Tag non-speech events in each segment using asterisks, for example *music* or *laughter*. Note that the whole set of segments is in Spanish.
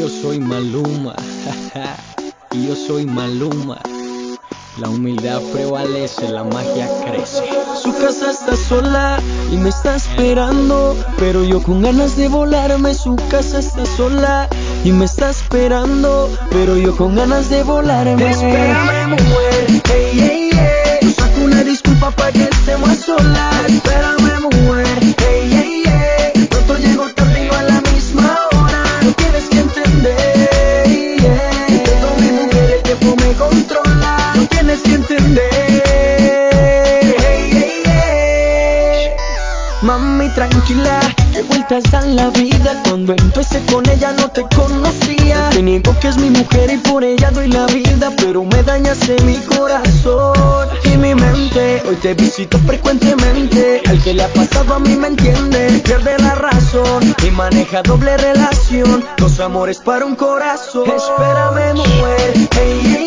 yo soy Maluma, *laughs* y yo soy Maluma. La humildad prevalece, la magia crece. Su casa está sola y me está esperando, pero yo con ganas de volarme. Su casa está sola y me está esperando, pero yo con ganas de volarme. Tranquila, que vueltas dan la vida. Cuando empecé con ella no te conocía. Te niego que es mi mujer y por ella doy la vida. Pero me dañaste mi corazón y mi mente. Hoy te visito frecuentemente. Al que le ha pasado a mí me entiende. Pierde la razón y maneja doble relación. Dos amores para un corazón. Espérame, mujer,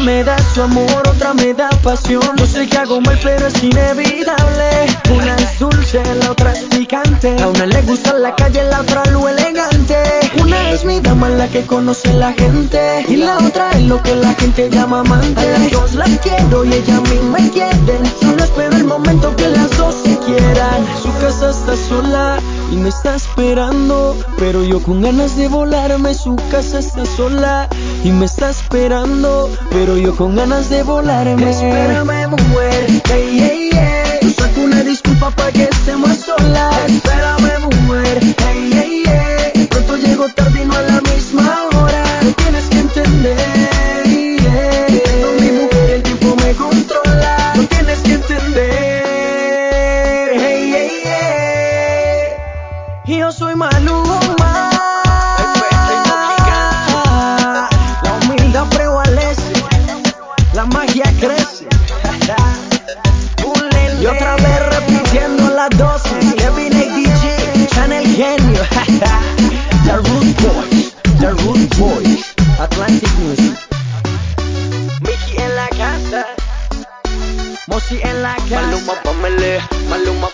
Una me da su amor, otra me da pasión. Yo sé que hago mal, pero es inevitable. Una es dulce, la otra es picante. A una le gusta la calle, la otra lo elegante. Una es mi dama, la que conoce la gente. Y la otra es lo que la gente llama amante. A las quiero y ella a mí me quieren. Solo espero el momento que y me está esperando. Pero yo con ganas de volarme, su casa está sola y me está esperando. Pero yo con ganas de volarme. Espérame, mujer, hey. Y yo soy Maluma. La humildad prevalece, la magia crece. Y otra vez repitiendo la dosis. Kevin ADG, Channel Genio. *laughs* The Root Boys, The Root Boys, Atlantic Music. Mickey en la casa, Mosi en la casa. Maluma family, Maluma